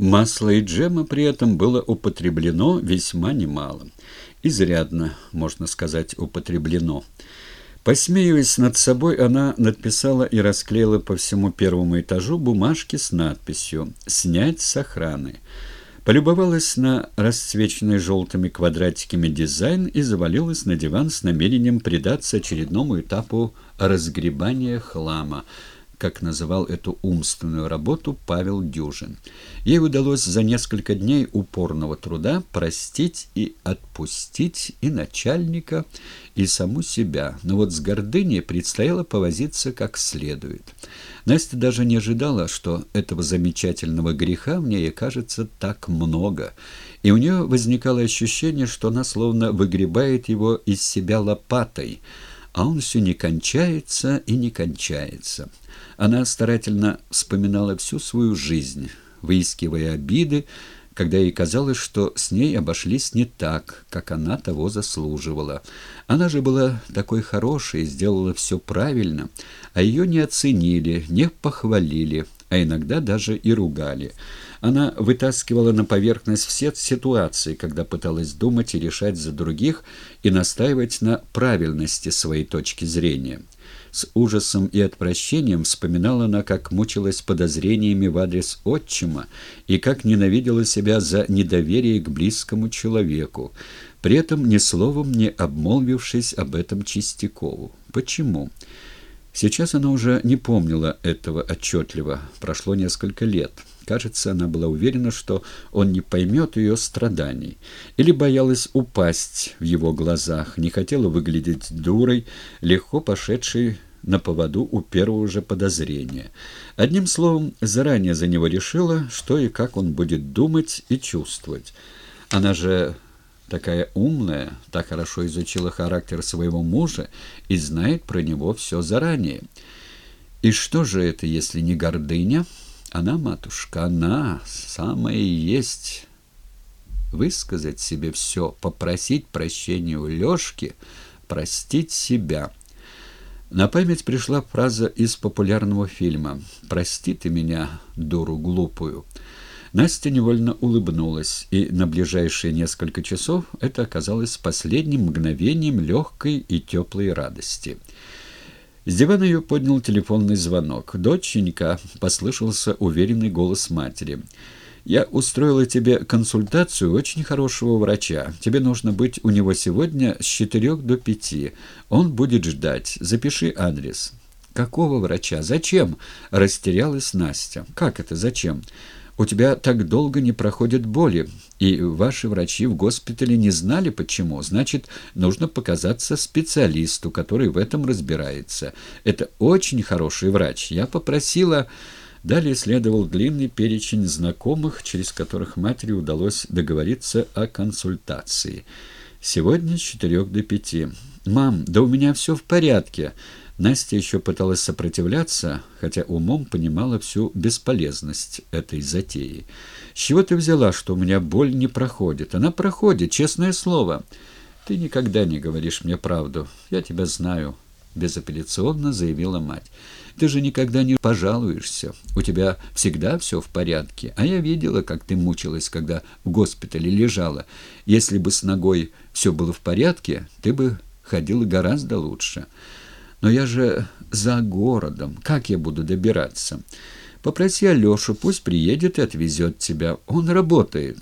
Масла и джема при этом было употреблено весьма немало. Изрядно, можно сказать, употреблено. Посмеиваясь над собой, она надписала и расклеила по всему первому этажу бумажки с надписью «Снять с охраны». Полюбовалась на расцвеченный желтыми квадратиками дизайн и завалилась на диван с намерением предаться очередному этапу разгребания хлама – как называл эту умственную работу Павел Дюжин. Ей удалось за несколько дней упорного труда простить и отпустить и начальника, и саму себя, но вот с гордыней предстояло повозиться как следует. Настя даже не ожидала, что этого замечательного греха в ней окажется так много, и у нее возникало ощущение, что она словно выгребает его из себя лопатой, а он все не кончается и не кончается. Она старательно вспоминала всю свою жизнь, выискивая обиды, когда ей казалось, что с ней обошлись не так, как она того заслуживала. Она же была такой хорошей, сделала все правильно, а ее не оценили, не похвалили, а иногда даже и ругали. Она вытаскивала на поверхность все ситуации, когда пыталась думать и решать за других и настаивать на правильности своей точки зрения. С ужасом и отвращением вспоминала она, как мучилась подозрениями в адрес отчима и как ненавидела себя за недоверие к близкому человеку, при этом ни словом не обмолвившись об этом Чистякову. Почему? Сейчас она уже не помнила этого отчетливо, прошло несколько лет. Кажется, она была уверена, что он не поймет ее страданий. Или боялась упасть в его глазах, не хотела выглядеть дурой, легко пошедшей на поводу у первого же подозрения. Одним словом, заранее за него решила, что и как он будет думать и чувствовать. Она же такая умная, так хорошо изучила характер своего мужа и знает про него все заранее. И что же это, если не гордыня? Она, матушка, она, самая есть. Высказать себе все, попросить прощения у Лешки, простить себя. На память пришла фраза из популярного фильма «Прости ты меня, дуру глупую». Настя невольно улыбнулась, и на ближайшие несколько часов это оказалось последним мгновением легкой и теплой радости. С дивана ее поднял телефонный звонок. «Доченька», — послышался уверенный голос матери, — «я устроила тебе консультацию очень хорошего врача. Тебе нужно быть у него сегодня с четырех до пяти. Он будет ждать. Запиши адрес». «Какого врача? Зачем?» — растерялась Настя. «Как это зачем?» У тебя так долго не проходят боли, и ваши врачи в госпитале не знали почему. Значит, нужно показаться специалисту, который в этом разбирается. Это очень хороший врач. Я попросила... Далее следовал длинный перечень знакомых, через которых матери удалось договориться о консультации. Сегодня с четырех до пяти. «Мам, да у меня все в порядке!» Настя еще пыталась сопротивляться, хотя умом понимала всю бесполезность этой затеи. «С чего ты взяла, что у меня боль не проходит? Она проходит, честное слово!» «Ты никогда не говоришь мне правду. Я тебя знаю», — безапелляционно заявила мать. «Ты же никогда не пожалуешься. У тебя всегда все в порядке. А я видела, как ты мучилась, когда в госпитале лежала. Если бы с ногой все было в порядке, ты бы ходила гораздо лучше». Но я же за городом. Как я буду добираться? Попроси Алешу, пусть приедет и отвезет тебя. Он работает.